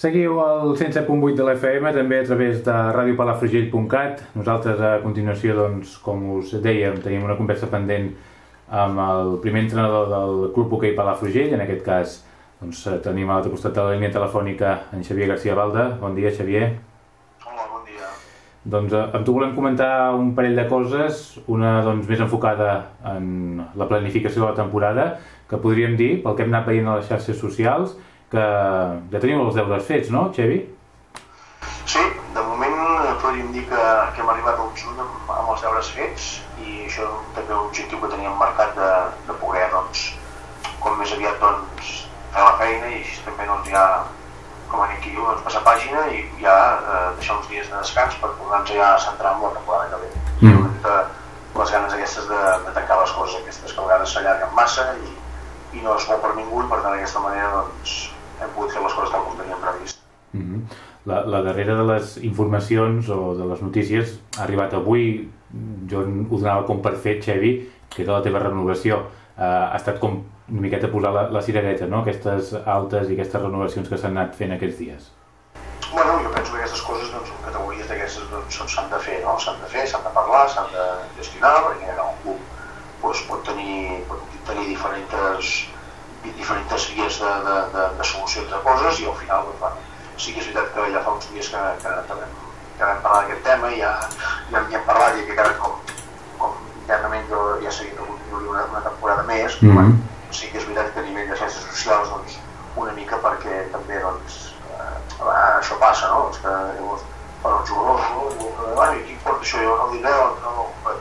Seguiu el 107.8 de l'FM, també a través de radiopalafrugell.cat. Nosaltres, a continuació, doncs, com us dèiem, tenim una conversa pendent amb el primer entrenador del Club Hoquei Palafrugell, en aquest cas doncs, tenim a l'altre costat de la línia telefònica en Xavier García Balda. Bon dia, Xavier. Hola, bon dia. Doncs eh, amb tu volem comentar un parell de coses, una doncs, més enfocada en la planificació de la temporada, que podríem dir, pel que hem anat veient a les xarxes socials, que ja tenim els deures fets, no, Xevi? Sí, de moment podríem dir que, que hem arribat al juny amb, amb els deures fets i això també l'objectiu que teníem marcat de, de poder, doncs, com més aviat doncs, fer la feina i així també doncs, ja, com aquí diu, doncs, passar pàgina i ja eh, deixar uns dies de descans per tornar-nos ja a centrar en la temporada que ve. Mm. Mica les ganes aquestes de, de tancar les coses aquestes que a vegades s'allarguen massa i, i no es vol per ningú i per tant d'aquesta manera doncs, hem pogut fer les coses tal com teníem previst. Mm -hmm. la, la darrera de les informacions o de les notícies ha arribat avui, jo ho donava com per fet, Xevi, que era la teva renovació. Uh, ha estat com una miqueta posar la, la cirereta, no? aquestes altes i aquestes renovacions que s'han anat fent aquests dies. Bueno, jo penso que aquestes coses, doncs, en categories d'aquestes, doncs, s'han de fer, no? S'han de fer, s'han de parlar, s'han de gestionar, perquè un club doncs, pot tenir, pot tenir diferents diferents vies de, de, de, de solucions de coses i al final doncs, bueno, sí que és veritat que ja fa uns dies que, que, que, vam, que vam parlar d'aquest tema i ja, ja, ja hem parlat i que encara com, com internament jo ja sabia que continuaria una, una temporada més mm -hmm. bueno, sí que és veritat que a nivell de xarxes socials doncs, una mica perquè també doncs, eh, això passa, no? Doncs que llavors per als jugadors, no? Diu, bueno, i qui porta això? Jo no ho diré, no, no,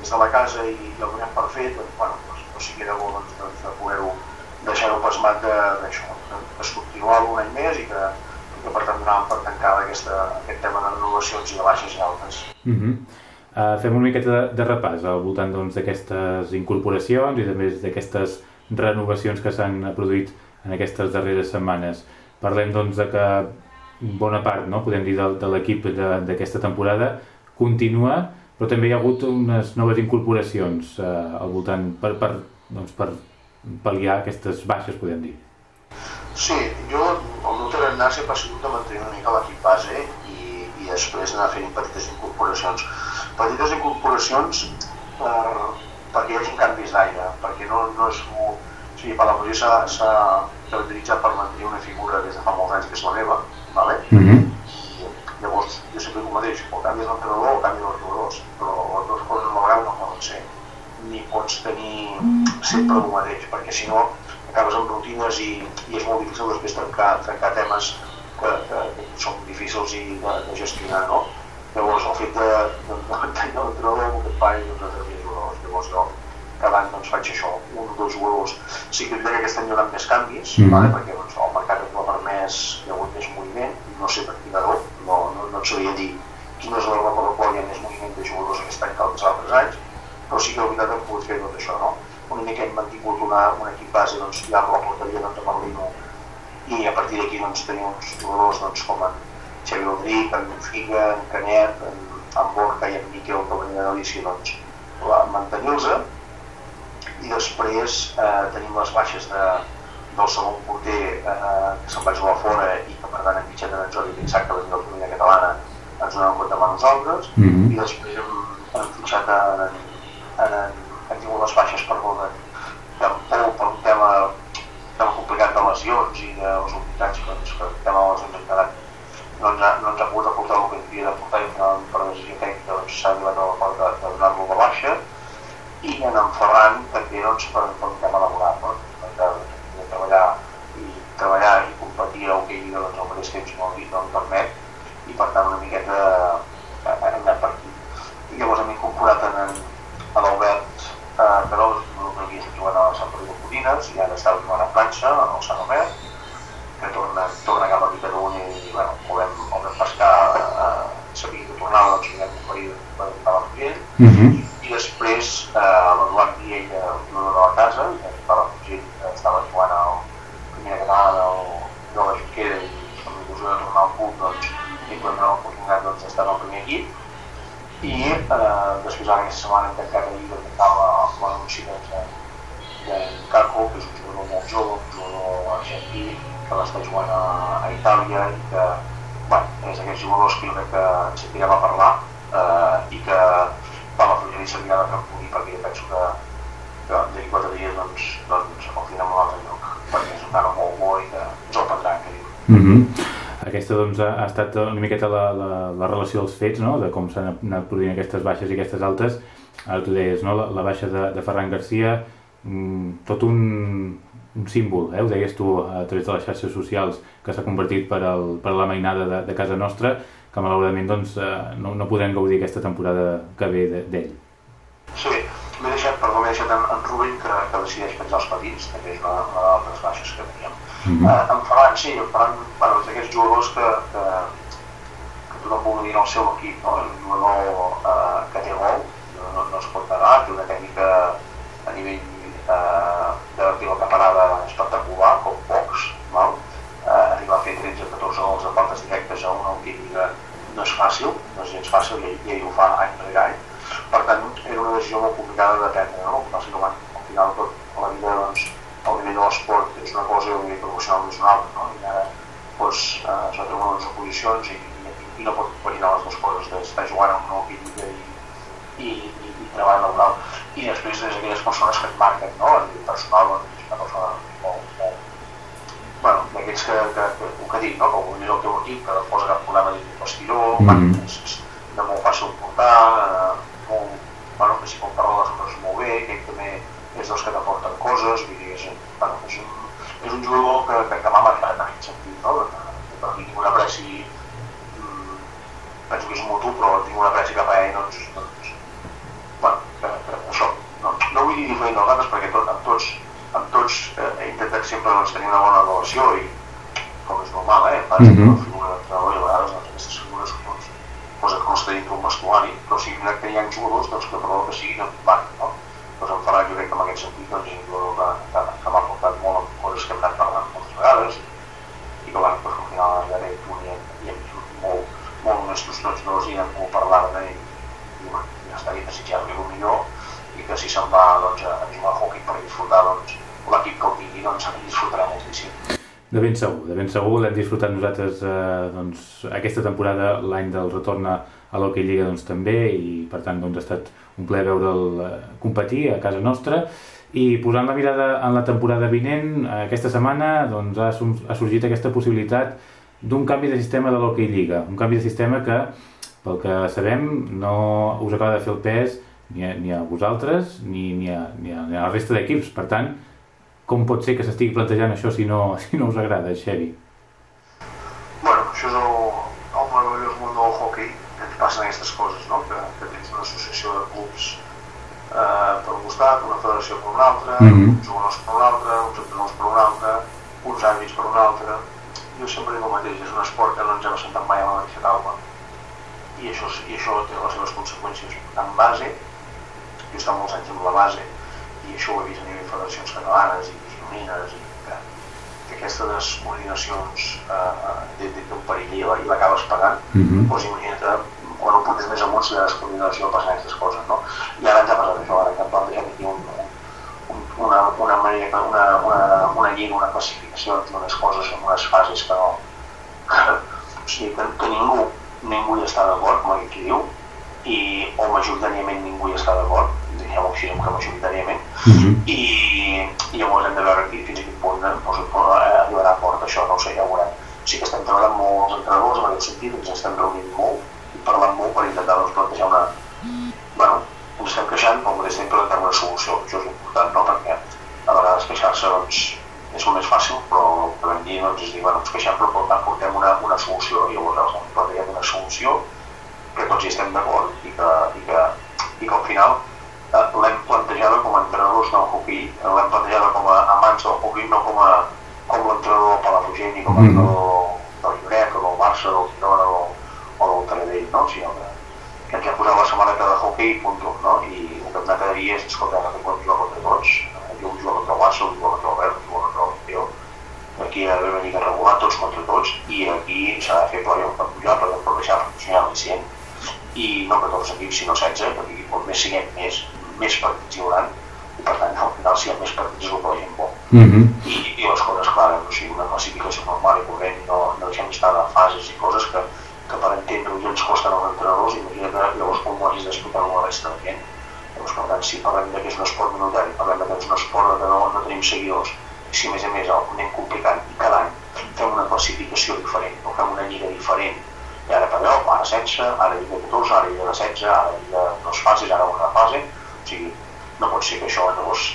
des de la casa i, i el donem per fet, doncs, bueno, doncs, doncs sí que era bo doncs, doncs, de poder-ho deixar-ho plasmat d'això, que es continuava un any més i que, que per tant donàvem per tancar aquest tema de renovacions i de baixes i altes. Uh -huh. uh, fem una miqueta de, de repàs al voltant doncs, d'aquestes doncs, incorporacions i també d'aquestes renovacions que s'han produït en aquestes darreres setmanes. Parlem doncs, de que bona part, no, podem dir, de, de l'equip d'aquesta temporada continua, però també hi ha hagut unes noves incorporacions uh, al voltant per, per, doncs, per pal·liar aquestes baixes, podem dir. Sí, jo, el meu tarannà sempre ha sigut de mantenir una mica l'equip base i, i després anar fent petites incorporacions. Petites incorporacions per, perquè hi hagi canvis d'aire, perquè no, no és... O sigui, per la posició s'ha caracteritzat per mantenir una figura des de fa molts anys que és la meva, ¿vale? Mm -hmm. I llavors jo sempre dic el mateix, o canvies l'entrenador o canvies els jugadors, però les dues coses a la vegada no poden ser ni pots tenir sempre el mateix, perquè si no acabes amb rutines i, i és molt difícil després trencar, trencar temes que, que, que són difícils i de, de gestionar, no? Llavors, el fet de, de, de mantenir l'entrenador amb aquest pare doncs, a través jugadors. Llavors, jo cada any doncs, faig això, un o dos jugadors. Sí que que aquest any hi haurà més canvis, mm -hmm. vale? perquè doncs, el mercat ho ha permès, hi ha hagut més moviment, no sé per quina raó, no, no, no et sabria dir quina és la raó per la qual hi ha més moviment de jugadors aquest any que els altres anys, però sí que la veritat hem pogut fer tot això, no? Una mica hem mantingut una, un equip base doncs, ja amb la porteria doncs, amb el Lino i a partir d'aquí doncs, tenim uns jugadors doncs, com en Xavi Rodríguez, en Figa, en Canet, en, en Borja i en Miquel que venia de Galícia, doncs, mantenir-los i després eh, tenim les baixes de, del segon porter eh, que se'n va jugar fora i que per tant hem fitxat en Jordi Pinsat que venia de la comunitat catalana ens donem compte amb nosaltres mm -hmm. i després hem, hem fitxat en, eh, hem tingut les baixes per de, de por per un tema, tema complicat de lesions i dels unitats que, doncs, que el tema de lesions hem quedat no ens, ha, no ens ha pogut aportar el que havia de portar i per decisió tècnica doncs, s'ha arribat a l'acord de, de donar-lo la baixa i en en Ferran també doncs, per, per un tema laboral no? de, de treballar i treballar i competir a hoquei doncs, al mateix temps no, no em permet i per tant una miqueta eh, hem anat per aquí i llavors hem incorporat en, en a l'Albert eh, Carol, que havia estat jugant a la De Codines i ara jugant a Planxa, en el Sant Omer, que torna, torna cap a Catalunya i bueno, volem, vam pescar, eh, sabia que tornava, doncs li vam oferir per a Fugell, mm -hmm. i després eh, l'Eduard Viella, el jugador de la casa, que estava a Fugell, estava jugant al primer català del, de la Junquera i amb l'il·lusió de tornar al club, doncs, i quan l'oportunitat doncs, d'estar el primer equip, i eh, després ara aquesta setmana hem tancat ahir de tancar l'anunci de, de Caco, que és un jugador molt jove, un jugador argentí, que l'està jugant a, a Itàlia i que bueno, és d'aquests jugadors que jo crec que ens sentirem a parlar eh, i que la família seria de Camponi perquè penso que, que d'aquí quatre dies doncs, doncs el tindrem a un altre lloc perquè és un cara molt bo i que ens el prendran que diu. Mm -hmm. Aquesta doncs, ha estat una miqueta la, la, la relació dels fets, no? de com s'han anat produint aquestes baixes i aquestes altes. Ara tu deies, no? la, la baixa de, de Ferran Garcia, tot un, un símbol, eh? ho deies tu a través de les xarxes socials, que s'ha convertit per, el, per la mainada de, de casa nostra, que malauradament doncs, eh, no, no podem gaudir aquesta temporada que ve d'ell. Sí, m'he deixat, perdó, m'he deixat en, en Rubén que, que decideix penjar els petits, que és una, una d'altres baixes que teníem. Mm -hmm. uh, en Ferran, sí, en Ferran, bueno, és d'aquests jugadors que, que, que tothom vol dir en el seu equip, no? és un jugador uh, que té gol, no, no, no es pot negar, té una tècnica a nivell uh, de pilota parada espectacular, com pocs, val? Uh, arribar a fer 13-14 gols de faltes directes a una Lliga no és fàcil, no és gens fàcil i, i ell ho fa any rere any. Per tant, era una decisió molt complicada de prendre, no? Al final, al final tot a la vida doncs, el nivell de l'esport és una cosa i el nivell professional és una altra, no? I ara doncs, eh, s'ha tret unes posicions i, i, i no pot combinar les dues coses d'estar jugant amb una equip i, i, i, i treball laboral. I després és aquelles persones que et marquen, no? Nivell personal, doncs, una persona molt, molt, bueno, d'aquests que, que, que, que, que dic, no? que vulguis el teu equip, que no posa cap problema dins del vestidor, mm -hmm. és, és de molt fàcil portar, eh, molt, bueno, que si pot parlar les coses molt bé, que ell també dels que t'aporten coses, vull dir, és, bueno, és, un, és un jugador que, que, que m'ha marcat en aquest sentit, no? Que per mi tinc un apreci, mm, penso que és mutu, però tinc un apreci cap a ell, doncs, doncs bueno, que, que això, no, no vull dir diferent d'altres perquè tot, amb tots, amb tots eh, he intentat sempre doncs, tenir una bona relació i com és normal, eh? Pas, mm -hmm. figura d'entrenador i a vegades doncs, aquestes figures doncs, cosa que costa dintre un vestuari, però sí que hi ha jugadors doncs, que per que sigui no van, no? doncs en Ferran jo crec aquest sentit doncs, jugador que, que, que m'ha portat molt en coses que hem anat parlant moltes vegades i que bueno, doncs, al final ja veig un i, i hem molt, molt honestos tots dos i hem pogut parlar-ne i, i, bueno, ja està dit desitjar-li el millor i que si se'n va doncs, a jugar a hockey per disfrutar doncs, l'equip que el tingui doncs, en disfrutarà moltíssim. De ben segur, de ben segur, l'hem disfrutat nosaltres eh, doncs, aquesta temporada, l'any del retorn a l'Hockey Lliga doncs, també, i per tant doncs, ha estat un plaer veure'l eh, competir a casa nostra i posant la mirada en la temporada vinent, aquesta setmana doncs, ha, ha sorgit aquesta possibilitat d'un canvi de sistema de l'Hockey Lliga, un canvi de sistema que, pel que sabem, no us acaba de fer el pes ni a, ni a vosaltres ni, ni, a, ni, a, ni a la resta d'equips. Per tant, com pot ser que s'estigui plantejant això si no, si no us agrada, Xevi? Bueno, això és el meravellós món del hockey, que ens passen aquestes coses, no? que, que tens una associació de clubs eh, per un costat, una federació per un altre, mm -hmm. uns jugadors per un altre, uns entrenadors per un altre, uns àmbits per un altre. Jo sempre dic el mateix, és un esport que no ens hem assentat mai a la mateixa taula i això, i això té les seves conseqüències en base, jo he estat molts anys amb la base i això ho he vist a nivell de federacions catalanes i gironines i que, que aquestes descoordinacions eh, d'un perill i l'acabes pagant, mm -hmm. doncs imagina't quan ho portes més amunt si la descoordinació passen aquestes coses, no? I ara ens ha passat això, ara que hem plantejat aquí un, un, una, una manera, una, una, una classificació d'unes coses en unes fases que no... Que, o sigui, que, que ningú, ningú hi està d'acord, com aquí diu, i, o majoritàriament ningú hi està d'acord, diguem-ho així, que majoritàriament, mm -hmm. i, i llavors hem de veure aquí fins a quin punt doncs, arribarà a port això, no ho sé, ja ho veurem. Sí que estem treballant molt els entrenadors en aquest sentit, ens estem reunint molt i parlant molt per intentar doncs, plantejar una... Bueno, ens estem queixant, però mateix temps plantejar una solució, això és important, no? Perquè a vegades queixar-se doncs, és molt més fàcil, però el que vam dir doncs, és dir, bueno, ens queixem, però per tant portem una, una solució, i llavors hem plantejat una solució que tots hi estem d'acord i, que, i, que, i que al final eh, l'hem plantejada com a entrenadors del hockey, l'hem plantejada com a amants del hockey, no com, a, com l'entrenador del Palafrugell ni com a entrenador del Lloret o del Barça, del Girona o, o del Taradell, no? sinó que, que ens hem posat la samarreta de hockey i punt, no? i el que hem anat a dir és, escolta, que podem jugar contra tots, jo vull jugar contra el Barça, vull jugar contra el Albert, vull jugar contra el Tio, aquí ha d'haver una lliga regular, tots contra tots, i aquí s'ha de fer play per pujar, per, per deixar funcionar l'icient, i no 14 equips, sinó 16, perquè com més siguem més, més partits hi haurà, i per tant al final si hi ha més partits és el que la gent vol. Mm -hmm. I, I les coses clares, o sigui, una classificació deixem estar de fases i coses que, que per entendre-ho ja ens costen els entrenadors, imagina't llavors com ho hagis d'explicar-ho a la gent. Llavors, per tant, si parlem que és un esport minoritari, parlem que és un esport que no, no tenim seguidors, i si a més a més el anem complicant i cada any fem una classificació diferent, o fem una lliga diferent, i ara per allò, ara 16, ara lliga 14, ara lliga 16, ara lliga dos fases, ara una fase, o sigui, no pot ser que això llavors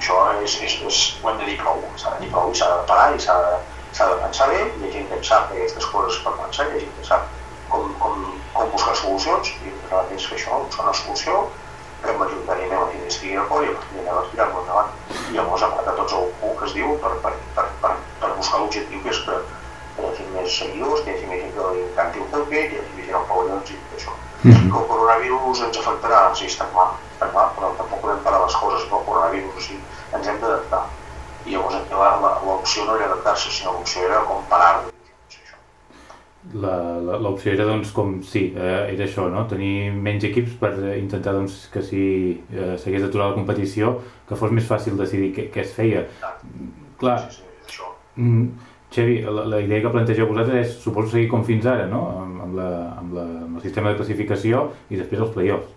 això és, és, és, ho hem de dir prou, s'ha de dir prou i s'ha de parar i s'ha de, de pensar bé, hi ha gent que sap aquestes coses per pensar, hi ha gent que sap com, com, com buscar solucions i la és que això és una solució que majoritàriament la gent estigui d'acord i a partir d'allà tirar-lo endavant. I llavors a tots el punt que es diu per, per, per, per, per buscar l'objectiu que és que hi hagi més seguidors, que hi hagi més gent que li encanti el hockey, que hi hagi més gent al pavellons i tot això. Mm -hmm. Que el coronavirus ens afectarà, sí, està clar, està clar, però tampoc podem parar les coses pel coronavirus, o sigui, ens hem d'adaptar. I llavors l'opció no era adaptar-se, sinó l'opció era com parar-lo. L'opció era, doncs, com, sí, eh, era això, no? Tenir menys equips per intentar, doncs, que si eh, s'hagués d'aturar la competició, que fos més fàcil decidir què, què es feia. Clar, sí, sí, això. Mm, Xevi, la, la idea que plantegeu vosaltres és, suposo, seguir com fins ara, no? Amb, amb, la, amb, la, amb el sistema de classificació i després els play-offs.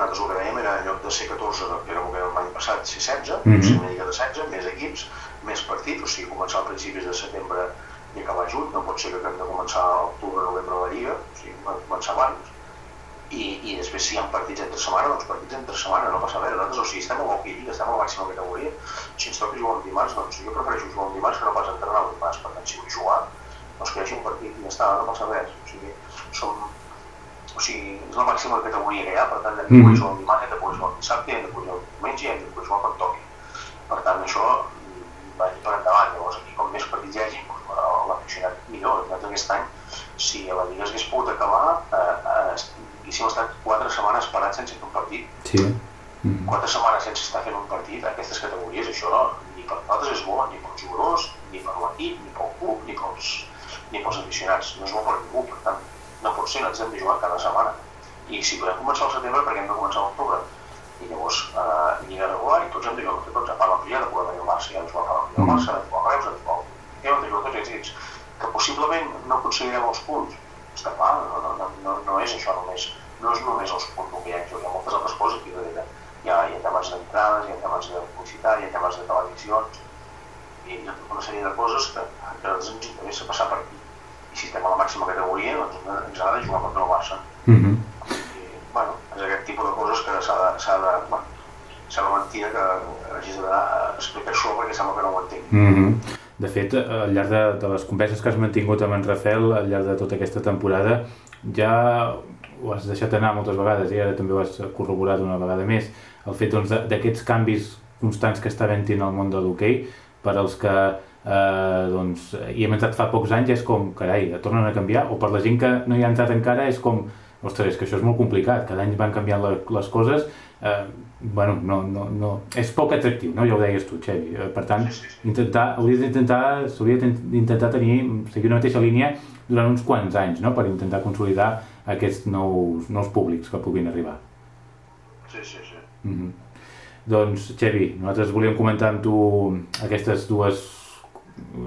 Nosaltres el que dèiem era en lloc de ser 14, que era el que l'any passat, ser 16, mm -hmm. ser una lliga de 16, més equips, més partits, o sigui, començar a principis de setembre i acabar juny, no pot ser que hem de començar a octubre, novembre la lliga, o sigui, començar abans. I, i després si hi ha partits entre setmana, doncs partits entre setmana, no passa res, nosaltres, o sigui, estem a l'hockey lliga, estem a la màxima categoria, si ens toca jugar un dimarts, doncs jo prefereixo jugar un dimarts que no pas entrenar un dimarts, per tant, si vull jugar, doncs que hi hagi un partit i ja està, no passa res, o sigui, som, o sigui, és la màxima categoria que hi ha, per tant, hem de poder jugar un dimarts, hem de poder jugar un dissabte, hem de poder jugar un diumenge, hem de poder jugar quan toqui. Per tant, això vagi per endavant. Llavors, aquí, com més partits hi hagi, doncs, l'aficionat millor. Nosaltres aquest any, si a la Lliga s'hagués pogut acabar, eh, eh, haguéssim estat quatre setmanes parats sense fer un partit. Sí. Mm -hmm. Quatre setmanes sense estar fent un partit, aquestes categories, això ni per nosaltres és bo, ni pels jugadors, ni per l'equip, ni pel club, ni pels, ni pels aficionats. No és bo per ningú, per tant, no pot ser, ens hem de jugar cada setmana. I si podem començar al setembre, perquè hem de començar l'octubre. I llavors, eh, lliga regular i tots hem de jugar tots, a part l'ampliada, de poder venir al Barça, ja ens va a l'ampliada al Barça, ens va a Reus, ens va hem de jugar tots èxits. Possiblement no aconseguirem els punts, està clar, no, no, no, no és això només, no és només els punts que hi ha, hi ha moltes altres coses aquí darrere. Hi ha, hi ha temes d'entrades, hi ha temes de publicitat, hi ha temes de televisions, i hi ha tota una sèrie de coses que, que ens interessa passar per aquí i si estem a la màxima categoria doncs ens ha de jugar contra el Barça mm -hmm. I, bueno, és aquest tipus de coses que s'ha de, s'ha de bueno, sembla mentida que hagis d'explicar això perquè sembla que no ho entenc mm -hmm. De fet, al llarg de, de les converses que has mantingut amb en Rafel al llarg de tota aquesta temporada ja ho has deixat anar moltes vegades i ara també ho has corroborat una vegada més. El fet doncs, d'aquests canvis constants que està havent en el món de l'hoquei per als que eh, doncs, hi hem entrat fa pocs anys és com, carai, tornen a canviar o per la gent que no hi ha entrat encara és com ostres, que això és molt complicat, cada any van canviant les coses eh, bueno, no, no, no, és poc atractiu, no? ja ho deies tu, Xevi. Eh, per tant, intentar, hauries d'intentar, s'hauria d'intentar tenir, seguir una mateixa línia durant uns quants anys, no? per intentar consolidar aquests nous, nous públics que puguin arribar. Sí, sí, sí. Mm -hmm. Doncs, Xevi, nosaltres volíem comentar amb tu aquestes dues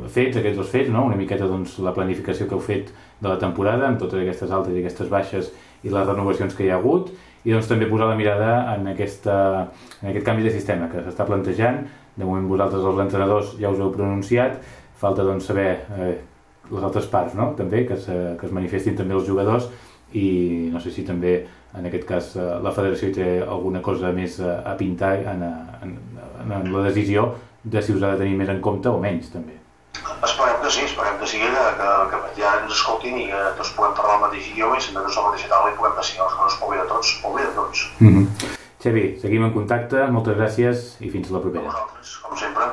fets, aquests dos fets, no? una miqueta doncs, la planificació que heu fet de la temporada, amb totes aquestes altes i aquestes baixes i les renovacions que hi ha hagut, i doncs també posar la mirada en, aquesta, en aquest canvi de sistema que s'està plantejant. De moment vosaltres els entrenadors ja us heu pronunciat, falta doncs saber eh, les altres parts, no? també, que, se, que es manifestin també els jugadors i no sé si també en aquest cas eh, la federació té alguna cosa més a, a pintar en, en, en la decisió de si us ha de tenir més en compte o menys també. Esperem que sí, esperem que sigui que, que, que ja ens escoltin i que tots puguem parlar el mateix idioma i sempre tots la mateixa taula i puguem decidir les coses pel bé de tots, pel bé de tots. Mm -hmm. Xavi, seguim en contacte, moltes gràcies i fins la propera. A vosaltres, com sempre.